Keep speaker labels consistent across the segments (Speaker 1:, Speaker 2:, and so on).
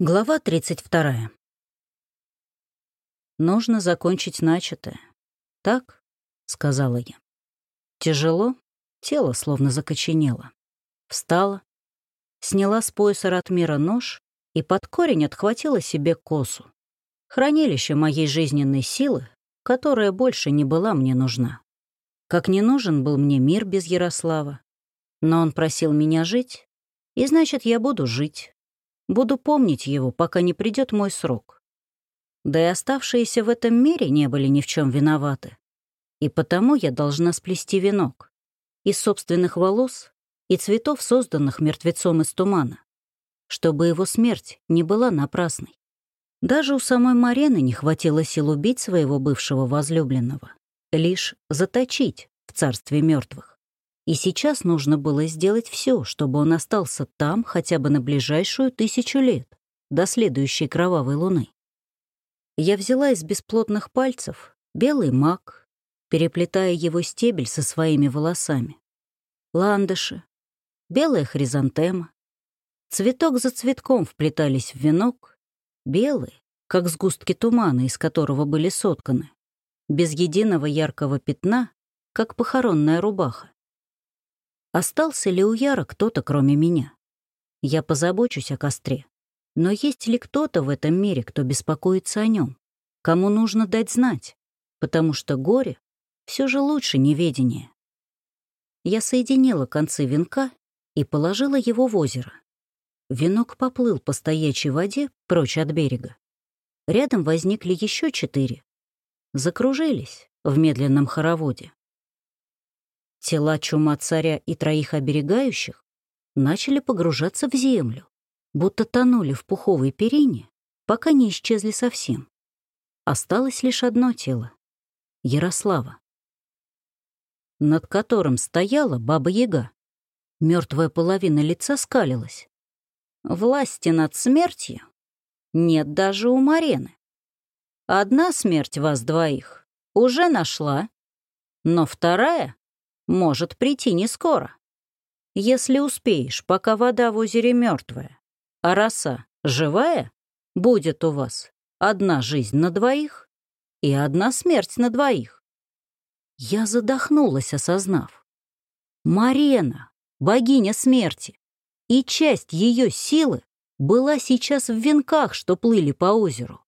Speaker 1: Глава 32. «Нужно закончить начатое. Так?» — сказала я. Тяжело, тело словно закоченело. Встала, сняла с пояса Ратмира нож и под корень отхватила себе косу. Хранилище моей жизненной силы, которая больше не была мне нужна. Как не нужен был мне мир без Ярослава. Но он просил меня жить, и значит, я буду жить Буду помнить его, пока не придет мой срок. Да и оставшиеся в этом мире не были ни в чем виноваты. И потому я должна сплести венок из собственных волос и цветов, созданных мертвецом из тумана, чтобы его смерть не была напрасной. Даже у самой Марены не хватило сил убить своего бывшего возлюбленного, лишь заточить в царстве мертвых. И сейчас нужно было сделать все, чтобы он остался там хотя бы на ближайшую тысячу лет, до следующей кровавой луны. Я взяла из бесплотных пальцев белый мак, переплетая его стебель со своими волосами. Ландыши, белая хризантема. Цветок за цветком вплетались в венок, белые, как сгустки тумана, из которого были сотканы, без единого яркого пятна, как похоронная рубаха. Остался ли у Яра кто-то, кроме меня? Я позабочусь о костре. Но есть ли кто-то в этом мире, кто беспокоится о нем? Кому нужно дать знать? Потому что горе все же лучше неведения. Я соединила концы венка и положила его в озеро. Венок поплыл по стоячей воде прочь от берега. Рядом возникли еще четыре. Закружились в медленном хороводе. Тела чума царя и троих оберегающих начали погружаться в землю, будто тонули в пуховой перине, пока не исчезли совсем. Осталось лишь одно тело — Ярослава, над которым стояла Баба-Яга. Мертвая половина лица скалилась. Власти над смертью нет даже у Марены. Одна смерть вас двоих уже нашла, но вторая может прийти не скоро. Если успеешь, пока вода в озере мертвая, а роса живая, будет у вас одна жизнь на двоих и одна смерть на двоих. Я задохнулась, осознав. Марена, богиня смерти, и часть ее силы была сейчас в венках, что плыли по озеру.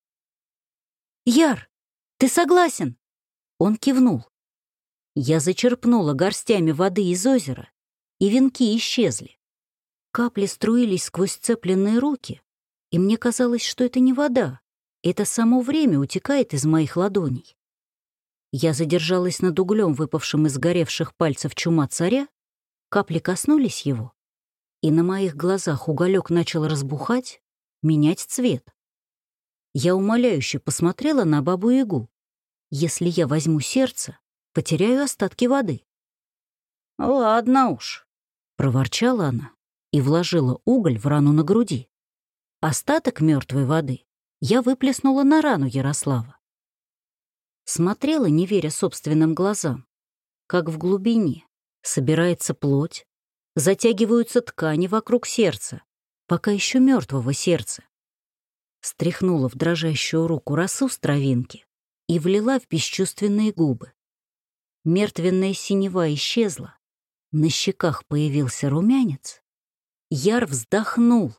Speaker 1: «Яр, ты согласен?» Он кивнул. Я зачерпнула горстями воды из озера, и венки исчезли. Капли струились сквозь цепленные руки, и мне казалось, что это не вода, это само время утекает из моих ладоней. Я задержалась над углем, выпавшим из горевших пальцев чума царя, капли коснулись его, и на моих глазах уголек начал разбухать, менять цвет. Я умоляюще посмотрела на бабу-ягу. Если я возьму сердце, потеряю остатки воды. «Ладно уж», — проворчала она и вложила уголь в рану на груди. Остаток мертвой воды я выплеснула на рану Ярослава. Смотрела, не веря собственным глазам, как в глубине собирается плоть, затягиваются ткани вокруг сердца, пока еще мертвого сердца. Стряхнула в дрожащую руку росу с травинки и влила в бесчувственные губы. Мертвенная синева исчезла. На щеках появился румянец. Яр вздохнул.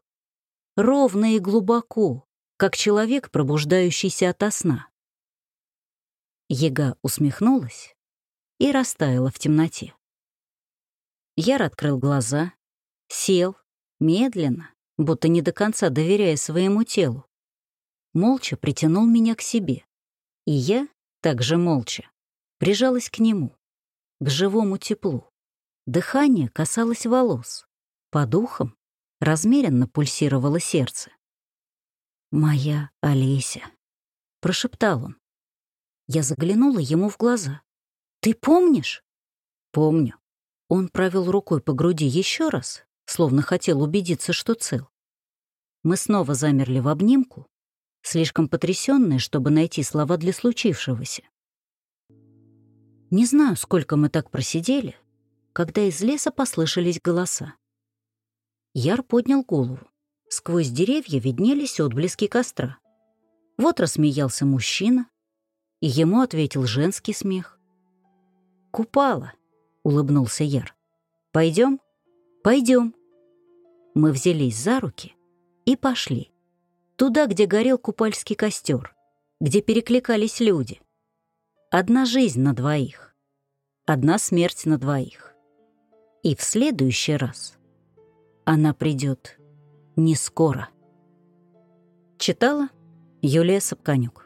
Speaker 1: Ровно и глубоко, как человек, пробуждающийся ото сна. Ега усмехнулась и растаяла в темноте. Яр открыл глаза, сел, медленно, будто не до конца доверяя своему телу. Молча притянул меня к себе. И я, также молча, прижалась к нему, к живому теплу. Дыхание касалось волос. По духам размеренно пульсировало сердце. «Моя Олеся», — прошептал он. Я заглянула ему в глаза. «Ты помнишь?» «Помню». Он провел рукой по груди еще раз, словно хотел убедиться, что цел. Мы снова замерли в обнимку, слишком потрясенные, чтобы найти слова для случившегося. Не знаю, сколько мы так просидели, когда из леса послышались голоса. Яр поднял голову, Сквозь деревья виднелись отблески костра. Вот рассмеялся мужчина, и ему ответил женский смех. «Купала», — улыбнулся Яр. «Пойдем?» «Пойдем». Мы взялись за руки и пошли. Туда, где горел купальский костер, где перекликались люди. Одна жизнь на двоих, одна смерть на двоих. И в следующий раз она придет не скоро. Читала Юлия Сапканюк.